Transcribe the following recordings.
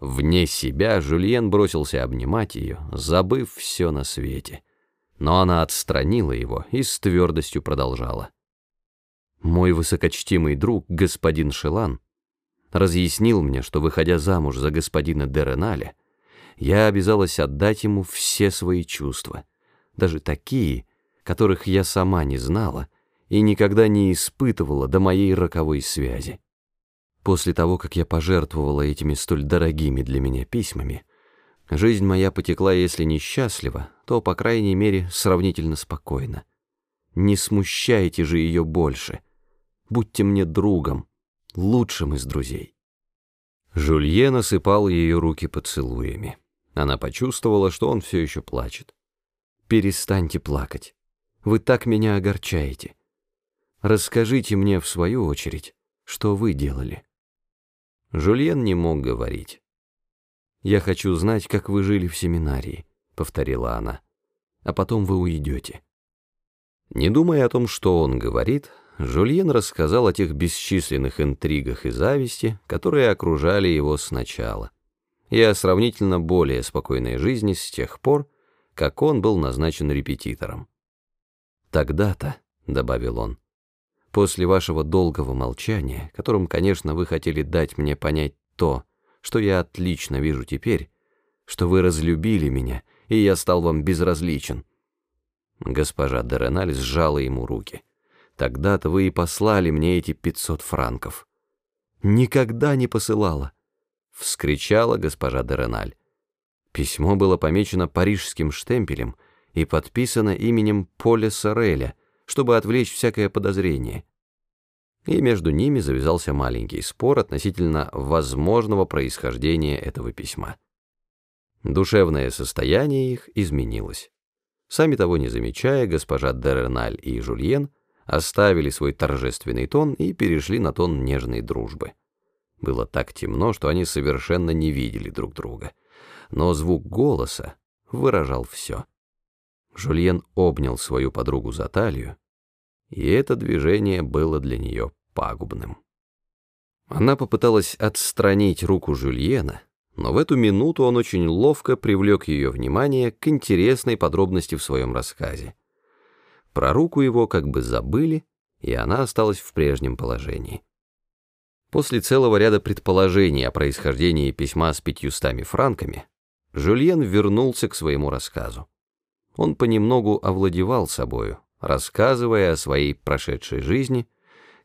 Вне себя Жюльен бросился обнимать ее, забыв все на свете. Но она отстранила его и с твердостью продолжала. «Мой высокочтимый друг, господин Шелан, разъяснил мне, что, выходя замуж за господина Дереналя, я обязалась отдать ему все свои чувства, даже такие, которых я сама не знала и никогда не испытывала до моей роковой связи. После того, как я пожертвовала этими столь дорогими для меня письмами, жизнь моя потекла, если не счастливо, то, по крайней мере, сравнительно спокойно. Не смущайте же ее больше. Будьте мне другом, лучшим из друзей. Жулье насыпал ее руки поцелуями. Она почувствовала, что он все еще плачет. «Перестаньте плакать. Вы так меня огорчаете. Расскажите мне, в свою очередь, что вы делали». Жульен не мог говорить. «Я хочу знать, как вы жили в семинарии», — повторила она. «А потом вы уйдете». Не думая о том, что он говорит, Жульен рассказал о тех бесчисленных интригах и зависти, которые окружали его сначала, и о сравнительно более спокойной жизни с тех пор, как он был назначен репетитором. «Тогда-то», — добавил он, После вашего долгого молчания, которым, конечно, вы хотели дать мне понять то, что я отлично вижу теперь, что вы разлюбили меня, и я стал вам безразличен. Госпожа Дереналь сжала ему руки. Тогда-то вы и послали мне эти пятьсот франков. Никогда не посылала, — вскричала госпожа Дереналь. Письмо было помечено парижским штемпелем и подписано именем Поля Сореля — чтобы отвлечь всякое подозрение. И между ними завязался маленький спор относительно возможного происхождения этого письма. Душевное состояние их изменилось. Сами того не замечая, госпожа Дерреналь и Жульен оставили свой торжественный тон и перешли на тон нежной дружбы. Было так темно, что они совершенно не видели друг друга. Но звук голоса выражал все. Жульен обнял свою подругу за талию, и это движение было для нее пагубным. Она попыталась отстранить руку Жюльена, но в эту минуту он очень ловко привлек ее внимание к интересной подробности в своем рассказе. Про руку его как бы забыли, и она осталась в прежнем положении. После целого ряда предположений о происхождении письма с пятьюстами франками, Жюльен вернулся к своему рассказу он понемногу овладевал собою, рассказывая о своей прошедшей жизни,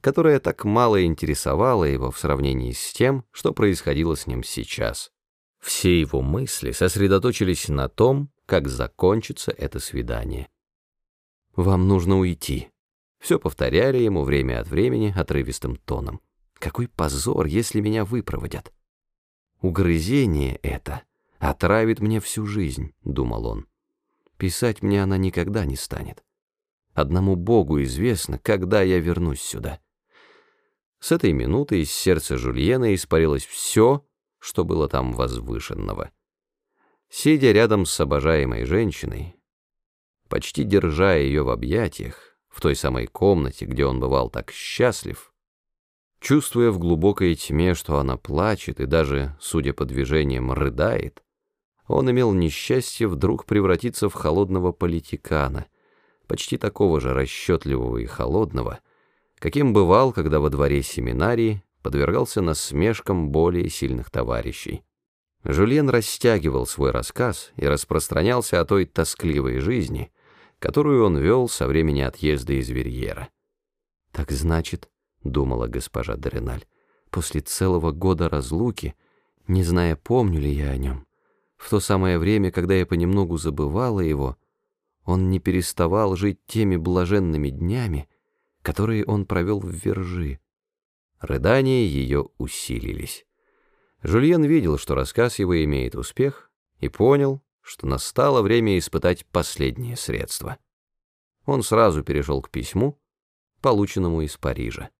которая так мало интересовала его в сравнении с тем, что происходило с ним сейчас. Все его мысли сосредоточились на том, как закончится это свидание. «Вам нужно уйти», — все повторяли ему время от времени отрывистым тоном. «Какой позор, если меня выпроводят!» «Угрызение это отравит мне всю жизнь», — думал он. Писать мне она никогда не станет. Одному Богу известно, когда я вернусь сюда. С этой минуты из сердца Жульена испарилось все, что было там возвышенного. Сидя рядом с обожаемой женщиной, почти держа ее в объятиях, в той самой комнате, где он бывал так счастлив, чувствуя в глубокой тьме, что она плачет и даже, судя по движениям, рыдает, он имел несчастье вдруг превратиться в холодного политикана, почти такого же расчетливого и холодного, каким бывал, когда во дворе семинарии подвергался насмешкам более сильных товарищей. Жюльен растягивал свой рассказ и распространялся о той тоскливой жизни, которую он вел со времени отъезда из Верьера. «Так значит, — думала госпожа Дореналь, — после целого года разлуки, не зная, помню ли я о нем, в то самое время, когда я понемногу забывала его, он не переставал жить теми блаженными днями, которые он провел в Вержи. Рыдания ее усилились. Жульен видел, что рассказ его имеет успех, и понял, что настало время испытать последнее средство. Он сразу перешел к письму, полученному из Парижа.